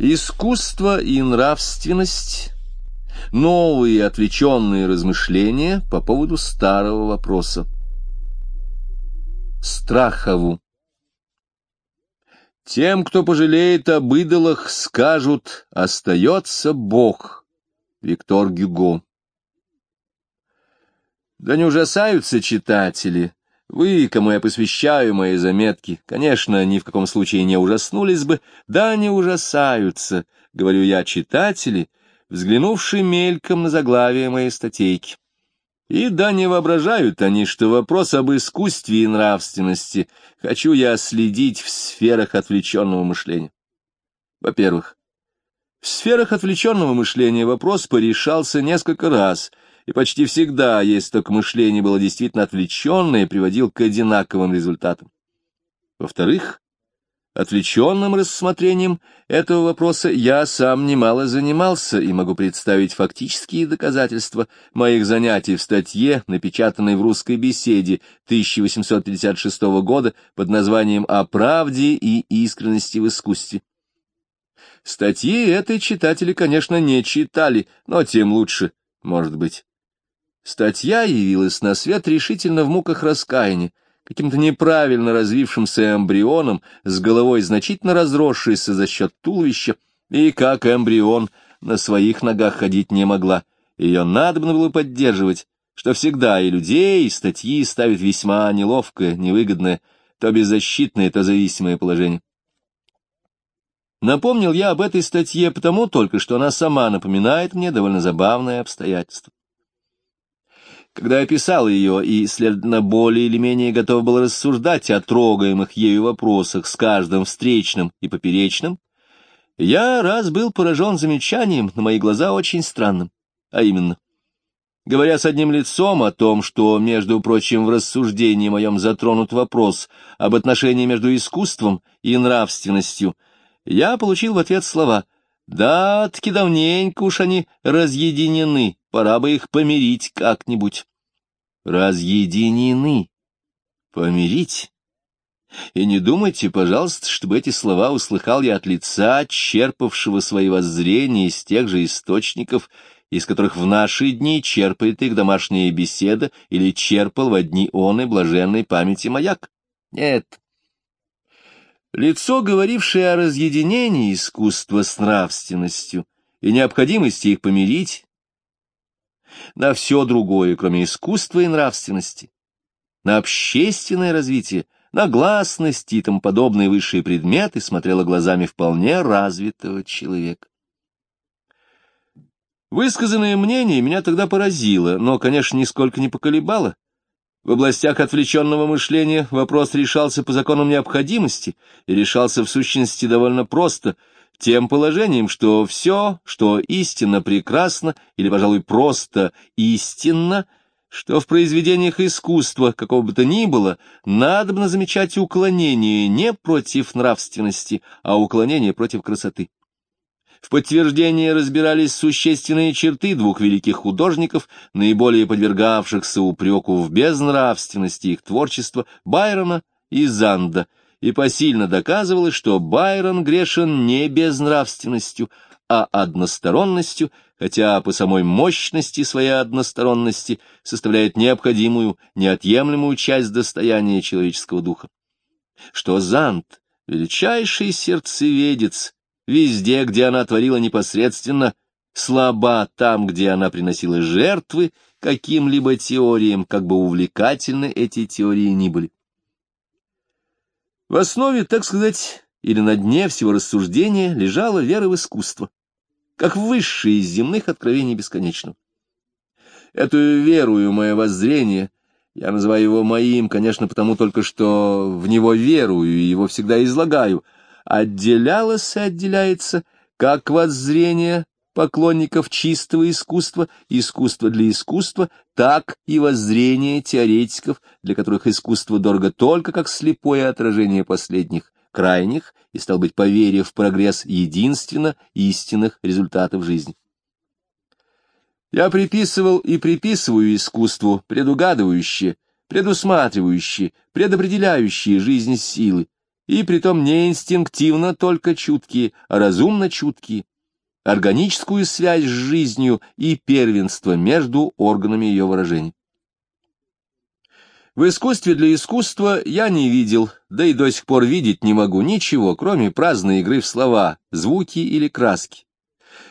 Искусство и нравственность — новые отвлеченные размышления по поводу старого вопроса. Страхову Тем, кто пожалеет об идолах, скажут «остается Бог». Виктор Гюго Да не ужасаются читатели, вы, кому я посвящаю мои заметки, конечно, ни в каком случае не ужаснулись бы, да не ужасаются, говорю я, читатели, взглянувшие мельком на заглавие моей статейки. И да не воображают они, что вопрос об искусстве и нравственности хочу я следить в сферах отвлеченного мышления. Во-первых, в сферах отвлеченного мышления вопрос порешался несколько раз — и почти всегда, если только мышление было действительно отвлеченное, приводил к одинаковым результатам. Во-вторых, отвлеченным рассмотрением этого вопроса я сам немало занимался и могу представить фактические доказательства моих занятий в статье, напечатанной в «Русской беседе» 1856 года под названием «О правде и искренности в искусстве». Статьи этой читатели, конечно, не читали, но тем лучше, может быть. Статья явилась на свет решительно в муках раскаяния, каким-то неправильно развившимся эмбрионом, с головой значительно разросшейся за счет туловища, и как эмбрион на своих ногах ходить не могла. Ее надобно было поддерживать, что всегда и людей, и статьи ставит весьма неловкое, невыгодное, то беззащитное, то зависимое положение. Напомнил я об этой статье потому только, что она сама напоминает мне довольно забавное обстоятельство. Когда я писал ее и, следовательно, более или менее готов был рассуждать о трогаемых ею вопросах с каждым встречным и поперечным, я раз был поражен замечанием, на мои глаза очень странным, а именно, говоря с одним лицом о том, что, между прочим, в рассуждении моем затронут вопрос об отношении между искусством и нравственностью, я получил в ответ слова «Да, таки давненько уж они разъединены, пора бы их помирить как-нибудь» разъединены. Помирить? И не думайте, пожалуйста, чтобы эти слова услыхал я от лица, черпавшего свои воззрения из тех же источников, из которых в наши дни черпает их домашняя беседа или черпал во дни он и блаженной памяти маяк. Нет. Лицо, говорившее о разъединении искусства с нравственностью и необходимости их помирить, на все другое, кроме искусства и нравственности, на общественное развитие, на гласность и тому подобные высшие предметы смотрела глазами вполне развитого человека. Высказанное мнение меня тогда поразило, но, конечно, нисколько не поколебало. В областях отвлеченного мышления вопрос решался по законам необходимости и решался в сущности довольно просто — тем положением, что все, что истинно прекрасно или, пожалуй, просто истинно, что в произведениях искусства, какого бы то ни было, надо замечать уклонение не против нравственности, а уклонение против красоты. В подтверждение разбирались существенные черты двух великих художников, наиболее подвергавшихся упреку в безнравственности их творчества Байрона и Занда, и посильно доказывалось, что Байрон грешен не безнравственностью, а односторонностью, хотя по самой мощности своей односторонности составляет необходимую, неотъемлемую часть достояния человеческого духа. Что Зант, величайший сердцеведец, везде, где она творила непосредственно, слаба там, где она приносила жертвы каким-либо теориям, как бы увлекательны эти теории ни были. В основе, так сказать, или на дне всего рассуждения лежала вера в искусство, как высшее из земных откровений бесконечного. Эту верую мое воззрение, я называю его моим, конечно, потому только что в него верую и его всегда излагаю, отделялось и отделяется как воззрение поклонников чистого искусства, искусства для искусства, так и воззрение теоретиков, для которых искусство дорого только как слепое отражение последних, крайних, и, стал быть, поверив в прогресс единственно истинных результатов жизни. Я приписывал и приписываю искусству предугадывающие, предусматривающие, предопределяющие жизнь силы, и притом не инстинктивно только чуткие, а разумно чуткие, органическую связь с жизнью и первенство между органами ее выражений. В искусстве для искусства я не видел, да и до сих пор видеть не могу ничего, кроме праздной игры в слова, звуки или краски.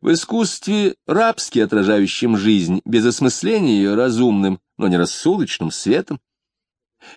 В искусстве, рабски отражающем жизнь, без осмысления ее разумным, но не рассудочным светом,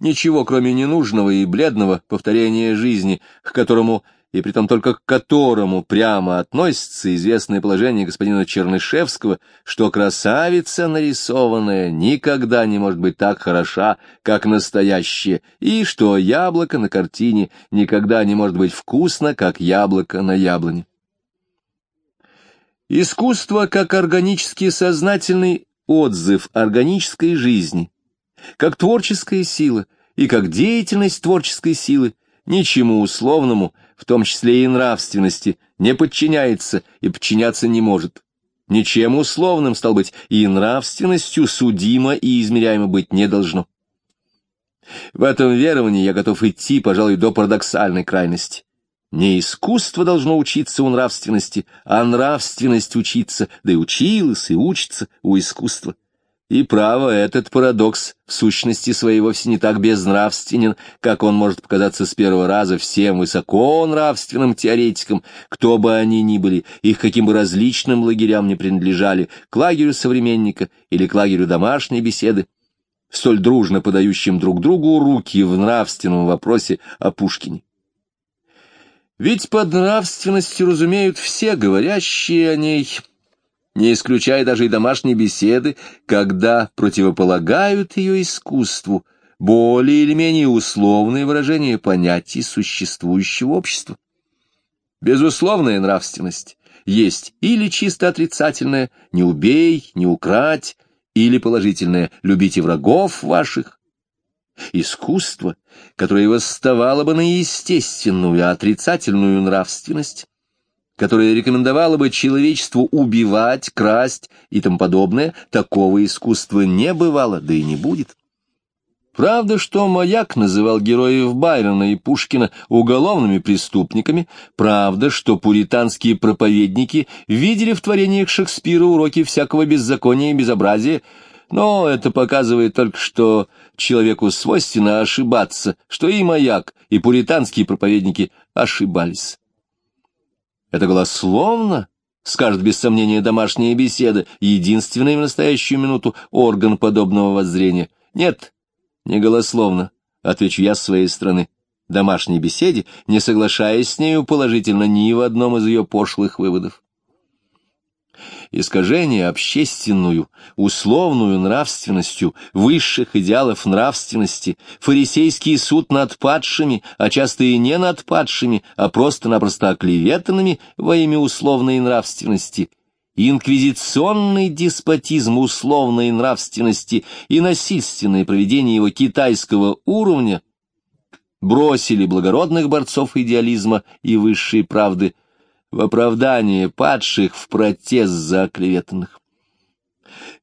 ничего, кроме ненужного и бледного повторения жизни, к которому и притом только к которому прямо относится известное положение господина Чернышевского, что красавица нарисованная никогда не может быть так хороша, как настоящая, и что яблоко на картине никогда не может быть вкусно, как яблоко на яблоне. Искусство как органически сознательный отзыв органической жизни, как творческая сила и как деятельность творческой силы, ничему условному, в том числе и нравственности, не подчиняется и подчиняться не может. Ничем условным, стал быть, и нравственностью судимо и измеряемо быть не должно. В этом веровании я готов идти, пожалуй, до парадоксальной крайности. Не искусство должно учиться у нравственности, а нравственность учиться, да и училась, и учится у искусства. И право, этот парадокс в сущности своей вовсе не так безнравственен, как он может показаться с первого раза всем высоко нравственным теоретикам, кто бы они ни были, их каким бы различным лагерям не принадлежали, к лагерю современника или к лагерю домашней беседы, столь дружно подающим друг другу руки в нравственном вопросе о Пушкине. Ведь под нравственностью разумеют все говорящие о ней – не исключая даже и домашней беседы, когда противополагают ее искусству более или менее условные выражения понятий существующего общества. Безусловная нравственность есть или чисто отрицательная «не убей», «не украдь», или положительная «любите врагов ваших». Искусство, которое восставало бы на естественную, отрицательную нравственность, которое рекомендовало бы человечеству убивать, красть и тому подобное, такого искусства не бывало, да и не будет. Правда, что Маяк называл героев Байрона и Пушкина уголовными преступниками, правда, что пуританские проповедники видели в творениях Шекспира уроки всякого беззакония и безобразия, но это показывает только, что человеку свойственно ошибаться, что и Маяк, и пуританские проповедники ошибались. Это голословно, скажет без сомнения домашняя беседа, единственный в настоящую минуту орган подобного воззрения. Нет, не голословно, отвечу я с своей стороны, домашней беседе, не соглашаясь с нею положительно ни в одном из ее пошлых выводов искажение общественную, условную нравственностью, высших идеалов нравственности, фарисейский суд над падшими, а часто и не над падшими, а просто-напросто оклеветанными во имя условной нравственности, инквизиционный деспотизм условной нравственности и насильственное проведение его китайского уровня бросили благородных борцов идеализма и высшей правды в оправдание падших в протест за оклеветанных.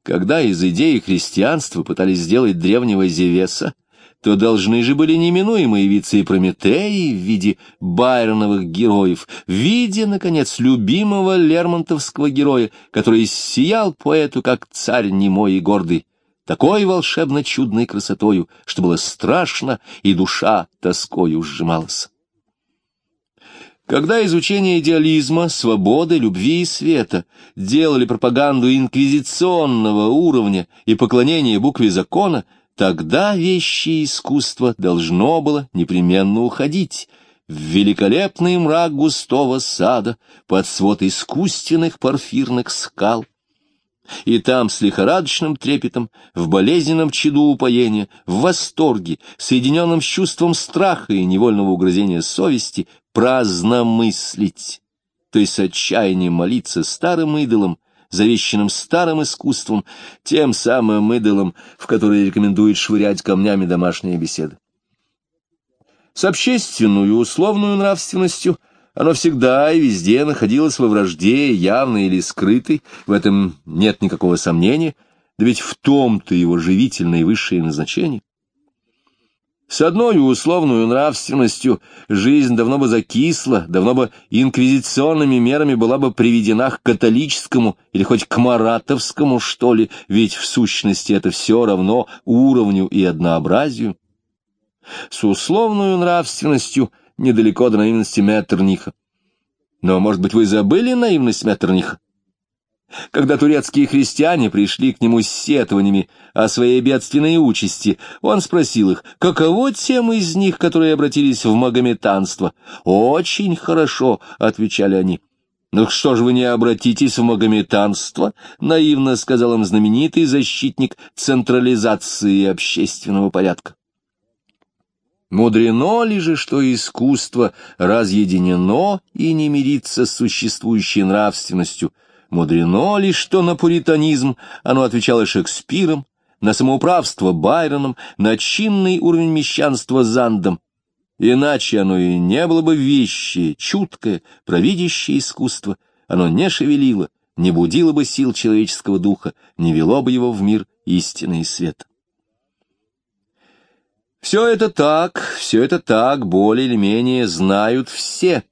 Когда из идеи христианства пытались сделать древнего Зевеса, то должны же были неминуемо явиться и Прометеи в виде байроновых героев, в виде, наконец, любимого лермонтовского героя, который сиял поэту как царь немой и гордый, такой волшебно-чудной красотою, что было страшно, и душа тоскою сжималась. Когда изучение идеализма, свободы, любви и света делали пропаганду инквизиционного уровня и поклонение букве закона, тогда вещи искусства должно было непременно уходить в великолепный мрак густого сада под свод искусственных порфирных скал. И там с лихорадочным трепетом, в болезненном чаду упоения, в восторге, соединенном с чувством страха и невольного угрызения совести, праздно мыслить, то есть с отчаянием молиться старым идолам, завещанным старым искусством, тем самым идолам, в которые рекомендует швырять камнями домашние беседы. С общественную условную нравственностью оно всегда и везде находилось во вражде, явной или скрытой, в этом нет никакого сомнения, да ведь в том-то его живительное и высшее назначение. С одной условной нравственностью жизнь давно бы закисла, давно бы инквизиционными мерами была бы приведена к католическому или хоть к маратовскому, что ли, ведь в сущности это все равно уровню и однообразию. С условной нравственностью недалеко до наивности Меттерниха. Но, может быть, вы забыли наивность Меттерниха? Когда турецкие христиане пришли к нему с сетованиями о своей бедственной участи, он спросил их, каково тем из них, которые обратились в магометанство. «Очень хорошо», — отвечали они. «Ну что ж вы не обратитесь в магометанство?» — наивно сказал им знаменитый защитник централизации общественного порядка. Мудрено ли же, что искусство разъединено и не мирится с существующей нравственностью — Мудрено ли, что на пуританизм оно отвечало Шекспиром, на самоуправство Байроном, на чинный уровень мещанства Зандом? Иначе оно и не было бы вещи, чуткое, провидящее искусство. Оно не шевелило, не будило бы сил человеческого духа, не вело бы его в мир истины и света. Все это так, все это так, более или менее знают все,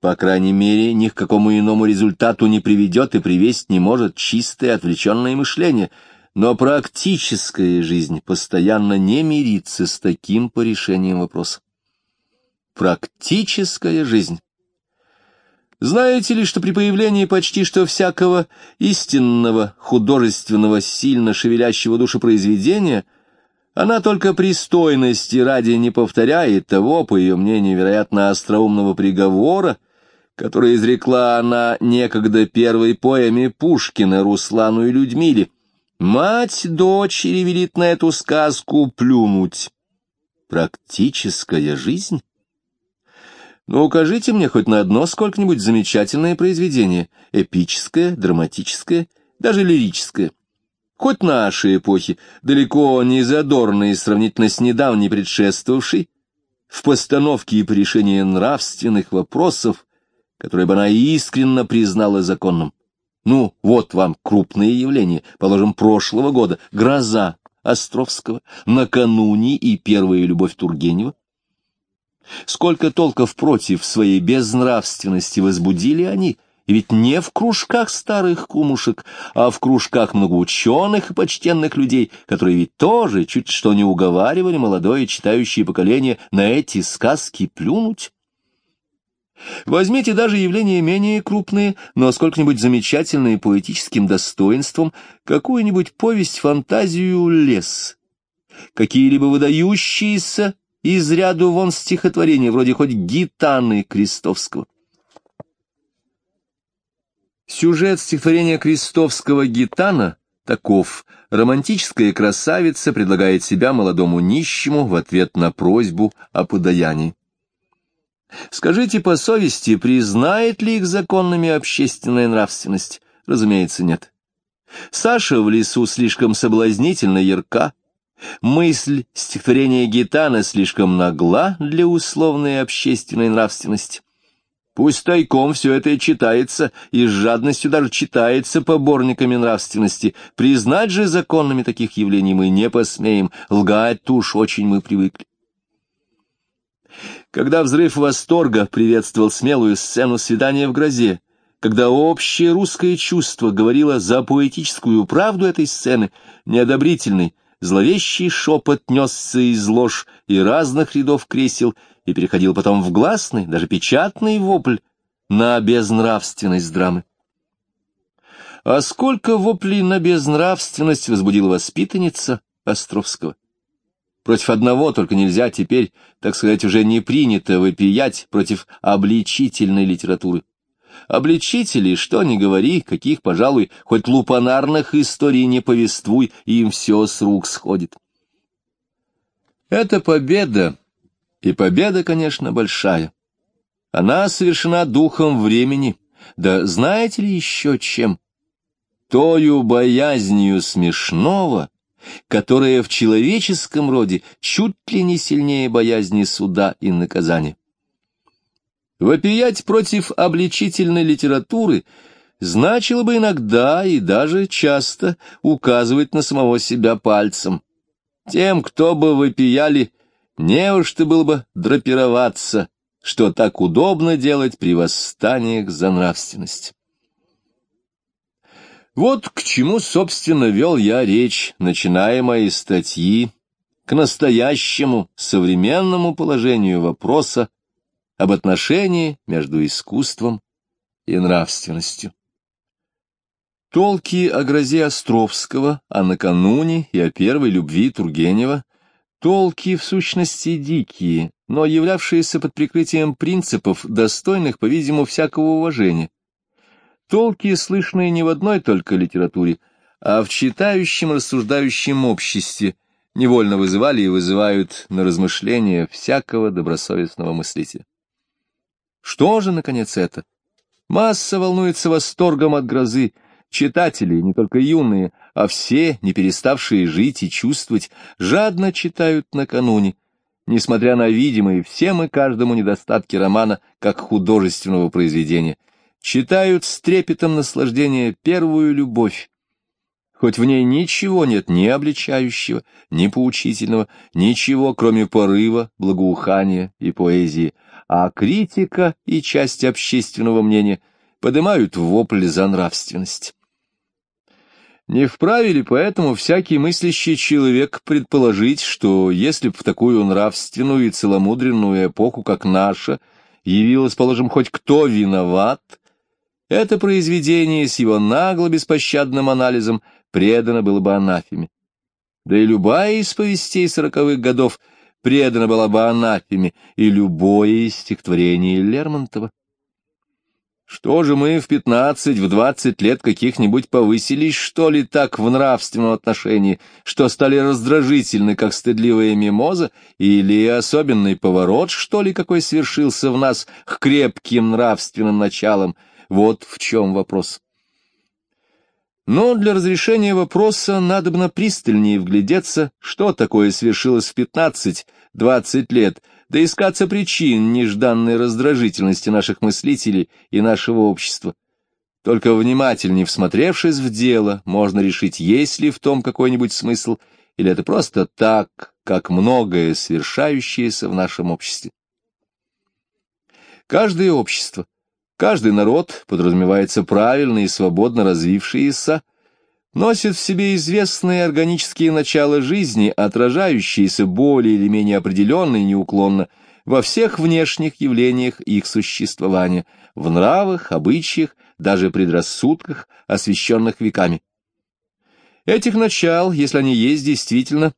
по крайней мере, ни к какому иному результату не приведет и привести не может чистое отвлеченное мышление, но практическая жизнь постоянно не мирится с таким по решением вопроса. Практическая жизнь. Знаете ли, что при появлении почти что всякого истинного, художественного, сильно шевелящего души произведения, она только пристойности ради не повторяет того, по ее мнению, вероятно, остроумного приговора, которое изрекла она некогда первой поэме Пушкина Руслану и Людмиле. Мать дочери велит на эту сказку плюнуть. Практическая жизнь? Ну, укажите мне хоть на одно сколько-нибудь замечательное произведение, эпическое, драматическое, даже лирическое. Хоть нашей эпохи, далеко не задорной сравнительно с недавней предшествовавшей, в постановке и по решению нравственных вопросов, которое бы она искренно признала законным. Ну, вот вам крупные явления, положим, прошлого года, гроза Островского, накануне и первая любовь Тургенева. Сколько толков против своей безнравственности возбудили они, и ведь не в кружках старых кумушек, а в кружках многоученых и почтенных людей, которые ведь тоже чуть что не уговаривали молодое читающее поколение на эти сказки плюнуть. Возьмите даже явления менее крупные, но сколько-нибудь замечательные поэтическим достоинством, какую-нибудь повесть-фантазию «Лес», какие-либо выдающиеся из ряду вон стихотворения, вроде хоть «Гитаны» Крестовского. Сюжет стихотворения Крестовского «Гитана» таков. Романтическая красавица предлагает себя молодому нищему в ответ на просьбу о подаянии. Скажите по совести, признает ли их законными общественная нравственность? Разумеется, нет. Саша в лесу слишком соблазнительно ярка, мысль стихотворения Гитана слишком нагла для условной общественной нравственности. Пусть тайком все это и читается, и с жадностью даже читается поборниками нравственности. Признать же законными таких явлений мы не посмеем, лгать-то уж очень мы привыкли. Когда взрыв восторга приветствовал смелую сцену свидания в грозе, когда общее русское чувство говорило за поэтическую правду этой сцены, неодобрительный, зловещий шепот несся из лож и разных рядов кресел и переходил потом в гласный, даже печатный вопль на безнравственность драмы. А сколько воплей на безнравственность возбудила воспитанница Островского? Против одного только нельзя теперь, так сказать, уже не принято выпиять против обличительной литературы. Обличители, что ни говори, каких, пожалуй, хоть лупанарных историй не повествуй, им все с рук сходит. Это победа, и победа, конечно, большая. Она совершена духом времени, да знаете ли еще чем? Тою боязнью смешного — которая в человеческом роде чуть ли не сильнее боязни суда и наказания. Вопиять против обличительной литературы значило бы иногда и даже часто указывать на самого себя пальцем. Тем, кто бы вопияли, ты было бы драпироваться, что так удобно делать при восстаниях за нравственность. Вот к чему, собственно, вел я речь, начиная мои статьи, к настоящему современному положению вопроса об отношении между искусством и нравственностью. Толки о грозе Островского, а накануне и о первой любви Тургенева, толки в сущности дикие, но являвшиеся под прикрытием принципов, достойных, по-видимому, всякого уважения. Толки, слышные не в одной только литературе, а в читающем, рассуждающем обществе, невольно вызывали и вызывают на размышления всякого добросовестного мыслителя. Что же, наконец, это? Масса волнуется восторгом от грозы, читатели, не только юные, а все, не переставшие жить и чувствовать, жадно читают накануне, несмотря на видимые всем и каждому недостатки романа как художественного произведения, читают с трепетом наслаждения первую любовь, хоть в ней ничего нет ни обличающего, ни поучительного, ничего, кроме порыва, благоухания и поэзии, а критика и часть общественного мнения поднимают вопль за нравственность. Не вправе ли поэтому всякий мыслящий человек предположить, что если б в такую нравственную и целомудренную эпоху, как наша, явилось, положим, хоть кто виноват, это произведение с его нагло-беспощадным анализом предано было бы анафеме. Да и любая из повестей сороковых годов предана была бы анафеме, и любое из стихотворений Лермонтова. Что же мы в пятнадцать, в двадцать лет каких-нибудь повысились, что ли, так в нравственном отношении, что стали раздражительны, как стыдливая мимоза, или особенный поворот, что ли, какой свершился в нас к крепким нравственным началам? Вот в чем вопрос. Но для разрешения вопроса надобно пристальнее вглядеться, что такое свершилось в пятнадцать-двадцать лет — да искаться причин нежданной раздражительности наших мыслителей и нашего общества. Только внимательнее всмотревшись в дело, можно решить, есть ли в том какой-нибудь смысл, или это просто так, как многое совершающееся в нашем обществе. Каждое общество, каждый народ, подразумевается правильно и свободно развившиеся, носит в себе известные органические начала жизни, отражающиеся более или менее определенно и неуклонно во всех внешних явлениях их существования, в нравах, обычаях, даже предрассудках, освященных веками. Этих начал, если они есть действительно,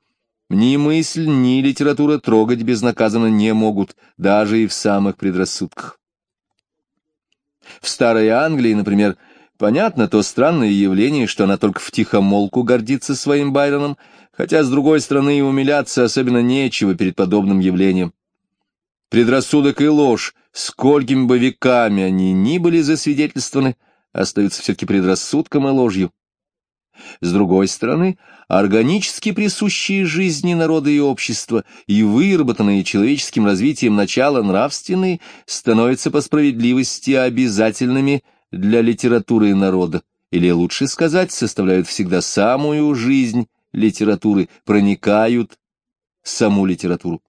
ни мысль, ни литература трогать безнаказанно не могут, даже и в самых предрассудках. В Старой Англии, например, Понятно то странное явление, что она только втихомолку гордится своим Байроном, хотя, с другой стороны, и умиляться особенно нечего перед подобным явлением. Предрассудок и ложь, сколькими бы веками они ни были засвидетельствованы, остаются все-таки предрассудком и ложью. С другой стороны, органически присущие жизни народа и общества и выработанные человеческим развитием начала нравственные становятся по справедливости обязательными – для литературы народа, или, лучше сказать, составляют всегда самую жизнь литературы, проникают саму литературу.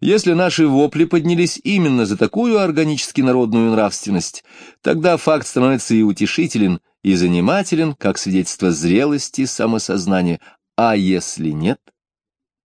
Если наши вопли поднялись именно за такую органически народную нравственность, тогда факт становится и утешителен, и занимателен, как свидетельство зрелости самосознания, а если нет –